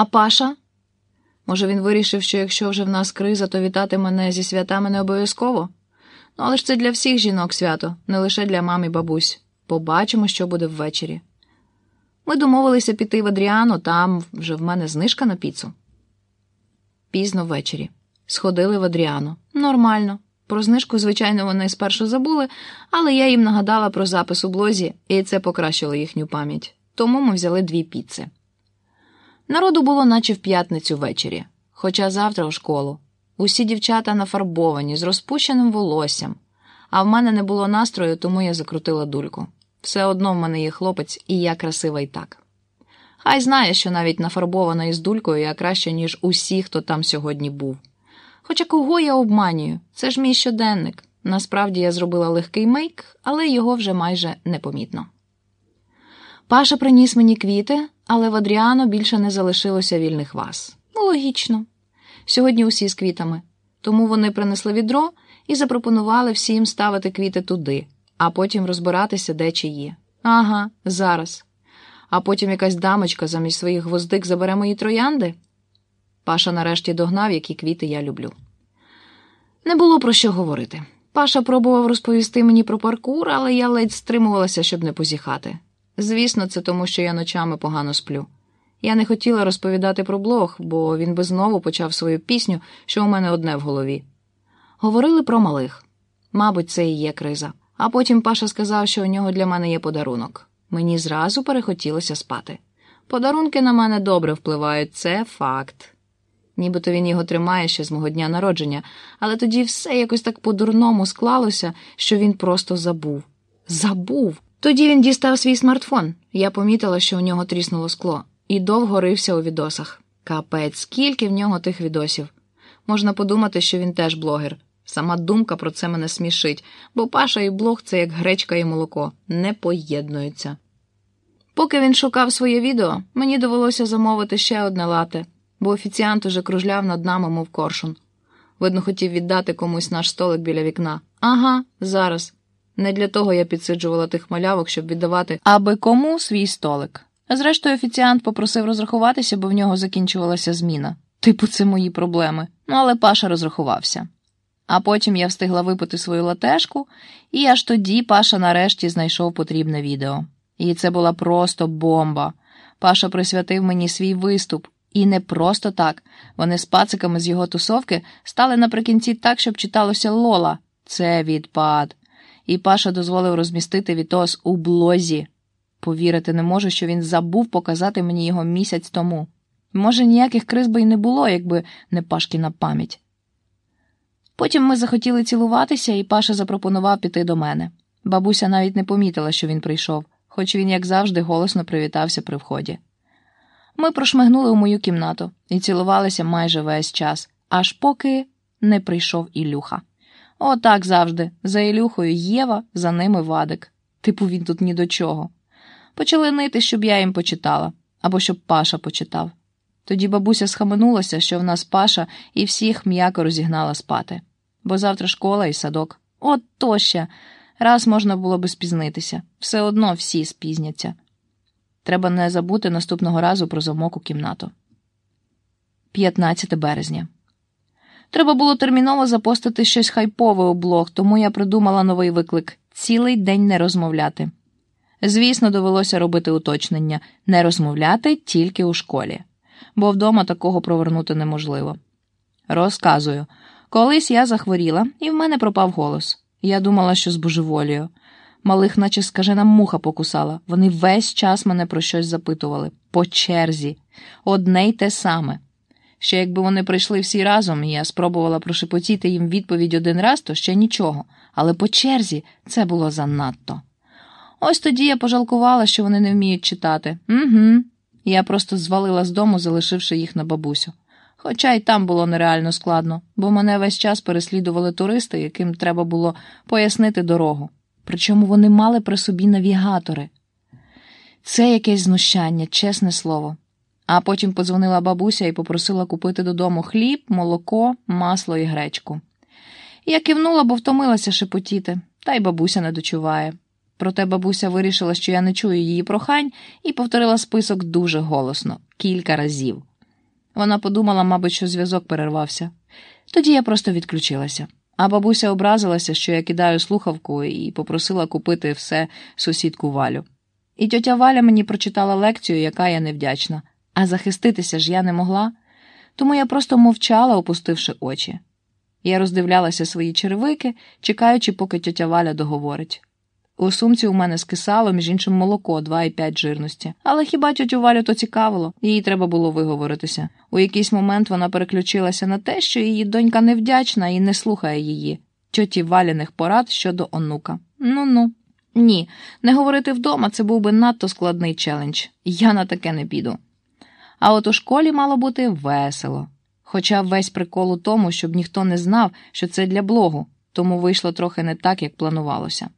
А Паша? Може, він вирішив, що якщо вже в нас криза, то вітати мене зі святами не обов'язково? Ну, але ж це для всіх жінок свято, не лише для мам і бабусь. Побачимо, що буде ввечері. Ми домовилися піти в Адріану, там вже в мене знижка на піцу. Пізно ввечері. Сходили в Адріану. Нормально. Про знижку, звичайно, вони спершу забули, але я їм нагадала про запис у блозі, і це покращило їхню пам'ять. Тому ми взяли дві піци. Народу було, наче в п'ятницю ввечері, хоча завтра у школу. Усі дівчата нафарбовані, з розпущеним волоссям, а в мене не було настрою, тому я закрутила дульку. Все одно в мене є хлопець, і я красива і так. Хай знає, що навіть нафарбована із дулькою я краще, ніж усі, хто там сьогодні був. Хоча кого я обманюю, це ж мій щоденник. Насправді я зробила легкий мейк, але його вже майже непомітно. Паша приніс мені квіти, але в Адріано більше не залишилося вільних ваз. Ну, логічно. Сьогодні усі з квітами. Тому вони принесли відро і запропонували всім ставити квіти туди, а потім розбиратися, де чиї. Ага, зараз. А потім якась дамочка замість своїх гвоздик забере мої троянди. Паша нарешті догнав, які квіти я люблю. Не було про що говорити. Паша пробував розповісти мені про паркур, але я ледь стримувалася, щоб не позіхати. Звісно, це тому, що я ночами погано сплю. Я не хотіла розповідати про блог, бо він би знову почав свою пісню, що у мене одне в голові. Говорили про малих. Мабуть, це і є криза. А потім Паша сказав, що у нього для мене є подарунок. Мені зразу перехотілося спати. Подарунки на мене добре впливають, це факт. Нібито він його тримає ще з мого дня народження, але тоді все якось так по-дурному склалося, що він просто забув. Забув. Тоді він дістав свій смартфон. Я помітила, що у нього тріснуло скло, і довго рився у відосах. Капець, скільки в нього тих відосів. Можна подумати, що він теж блогер. Сама думка про це мене смішить, бо Паша і блог це як гречка і молоко, не поєднуються. Поки він шукав своє відео, мені довелося замовити ще одне лате, бо офіціант уже кружляв над нами, мов коршун. Видно, хотів віддати комусь наш столик біля вікна. Ага, зараз. Не для того я підсиджувала тих малявок, щоб віддавати аби кому свій столик. Зрештою, офіціант попросив розрахуватися, бо в нього закінчувалася зміна. Типу, це мої проблеми. Ну, але Паша розрахувався. А потім я встигла випити свою латешку, і аж тоді Паша нарешті знайшов потрібне відео. І це була просто бомба. Паша присвятив мені свій виступ. І не просто так. Вони з пациками з його тусовки стали наприкінці так, щоб читалося Лола. Це відпад. І Паша дозволив розмістити відос у блозі. Повірити не можу, що він забув показати мені його місяць тому. Може, ніяких криз би й не було, якби не Пашкіна пам'ять. Потім ми захотіли цілуватися, і Паша запропонував піти до мене. Бабуся навіть не помітила, що він прийшов, хоч він, як завжди, голосно привітався при вході. Ми прошмигнули у мою кімнату і цілувалися майже весь час, аж поки не прийшов Ілюха. Отак завжди. За Ілюхою Єва, за ними Вадик. Типу, він тут ні до чого. Почали нити, щоб я їм почитала, або щоб Паша почитав. Тоді бабуся схаменулася, що в нас Паша і всіх м'яко розігнала спати. Бо завтра школа і садок. От тоща! Раз можна було би спізнитися. Все одно всі спізняться. Треба не забути наступного разу про замок у кімнату. 15 березня. Треба було терміново запостити щось хайпове у блог, тому я придумала новий виклик цілий день не розмовляти. Звісно, довелося робити уточнення не розмовляти тільки у школі, бо вдома такого провернути неможливо. Розказую, колись я захворіла, і в мене пропав голос. Я думала, що збожеволію. Малих, наче скажена муха покусала. Вони весь час мене про щось запитували. По черзі, одне й те саме. Ще якби вони прийшли всі разом, і я спробувала прошепотіти їм відповідь один раз, то ще нічого, але по черзі це було занадто. Ось тоді я пожалкувала, що вони не вміють читати. Угу. Я просто звалила з дому, залишивши їх на бабусю. Хоча й там було нереально складно, бо мене весь час переслідували туристи, яким треба було пояснити дорогу. Причому вони мали при собі навігатори. Це якесь знущання, чесне слово. А потім подзвонила бабуся і попросила купити додому хліб, молоко, масло і гречку. Я кивнула, бо втомилася шепотіти, та й бабуся не дочуває. Проте бабуся вирішила, що я не чую її прохань, і повторила список дуже голосно, кілька разів. Вона подумала, мабуть, що зв'язок перервався. Тоді я просто відключилася. А бабуся образилася, що я кидаю слухавку і попросила купити все сусідку Валю. І тьотя Валя мені прочитала лекцію, яка я невдячна, а захиститися ж я не могла, тому я просто мовчала, опустивши очі. Я роздивлялася свої черевики, чекаючи, поки тьотя Валя договорить. У сумці у мене скисало, між іншим, молоко 2,5 жирності. Але хіба тьотю Валю то цікавило, їй треба було виговоритися. У якийсь момент вона переключилася на те, що її донька невдячна і не слухає її, тьоті Валяних порад щодо онука. Ну ну. Ні, не говорити вдома це був би надто складний челендж. Я на таке не піду. А от у школі мало бути весело. Хоча весь прикол у тому, щоб ніхто не знав, що це для блогу, тому вийшло трохи не так, як планувалося.